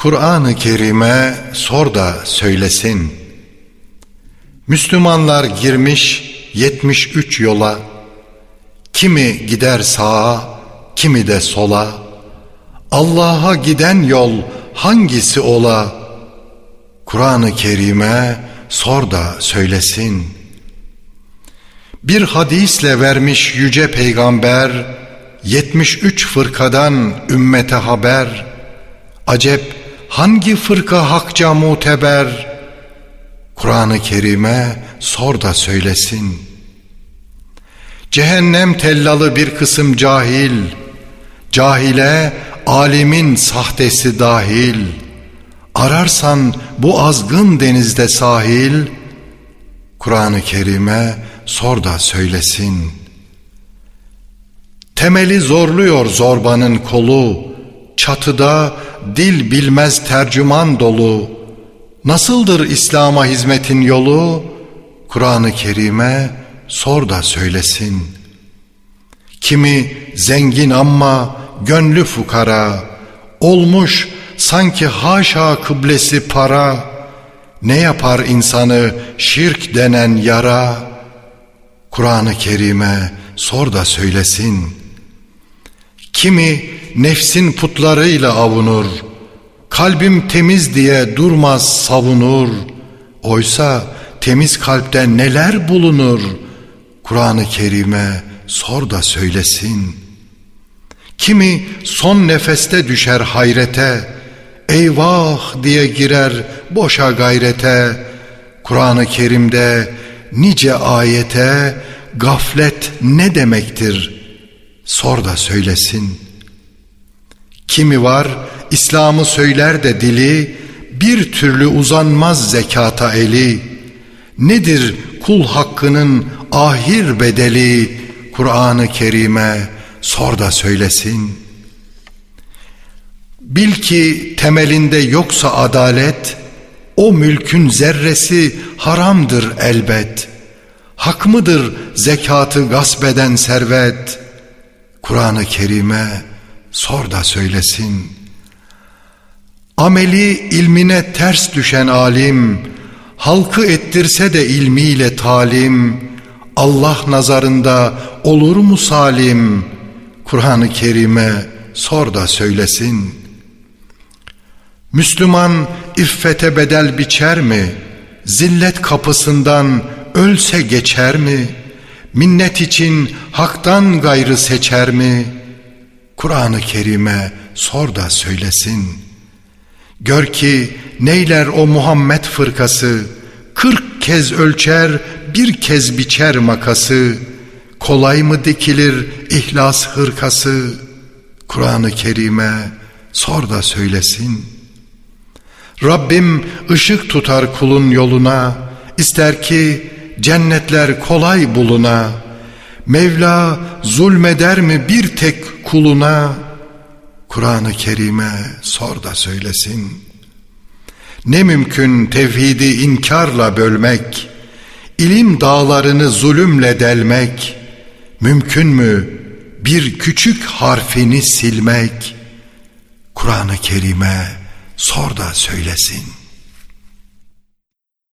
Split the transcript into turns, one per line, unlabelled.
Kur'an-ı Kerim'e sor da söylesin. Müslümanlar girmiş 73 yola. Kimi gider sağa, kimi de sola. Allah'a giden yol hangisi ola? Kur'an-ı Kerim'e sor da söylesin. Bir hadisle vermiş yüce peygamber 73 fırkadan ümmete haber. Acep hangi fırka hakça muteber? Kur'an-ı Kerim'e sor da söylesin. Cehennem tellalı bir kısım cahil, cahile alimin sahtesi dahil. Ararsan bu azgın denizde sahil, Kur'an-ı Kerim'e sor da söylesin. Temeli zorluyor zorbanın kolu, çatıda dil bilmez tercüman dolu. Nasıldır İslam'a hizmetin yolu? Kur'an-ı Kerim'e sor da söylesin. Kimi zengin ama gönlü fukara, olmuş sanki haşa kıblesi para, ne yapar insanı şirk denen yara? Kur'an-ı Kerim'e sor da söylesin.'' Kimi nefsin putlarıyla avunur, kalbim temiz diye durmaz savunur. Oysa temiz kalpte neler bulunur? Kur'an-ı Kerim'e sor da söylesin. Kimi son nefeste düşer hayrete, eyvah diye girer boşa gayrete. Kur'an-ı Kerim'de nice ayete gaflet ne demektir?'' Sor da söylesin. Kimi var İslam'ı söyler de dili bir türlü uzanmaz zekata eli. Nedir kul hakkının ahir bedeli Kur'an-ı Kerim'e sor da söylesin. Bil ki temelinde yoksa adalet, o mülkün zerresi haramdır elbet. Hak mıdır zekatı gasp eden servet?'' Kur'an-ı Kerim'e sor da söylesin. Ameli ilmine ters düşen alim, halkı ettirse de ilmiyle talim, Allah nazarında olur mu salim? Kur'an-ı Kerim'e sor da söylesin. Müslüman iffete bedel biçer mi? Zillet kapısından ölse geçer mi?'' Minnet için haktan gayrı seçer mi? Kur'an-ı Kerim'e sor da söylesin. Gör ki neyler o Muhammed fırkası, kırk kez ölçer, bir kez biçer makası, kolay mı dikilir ihlas hırkası? Kur'an-ı Kerim'e sor da söylesin. Rabbim ışık tutar kulun yoluna, ister ki cennetler kolay buluna, Mevla zulmeder mi bir tek kuluna? Kur'an-ı Kerim'e sor da söylesin. Ne mümkün tevhidi inkarla bölmek, ilim dağlarını zulümle delmek, mümkün mü bir küçük harfini silmek? Kur'an-ı Kerim'e sor da söylesin.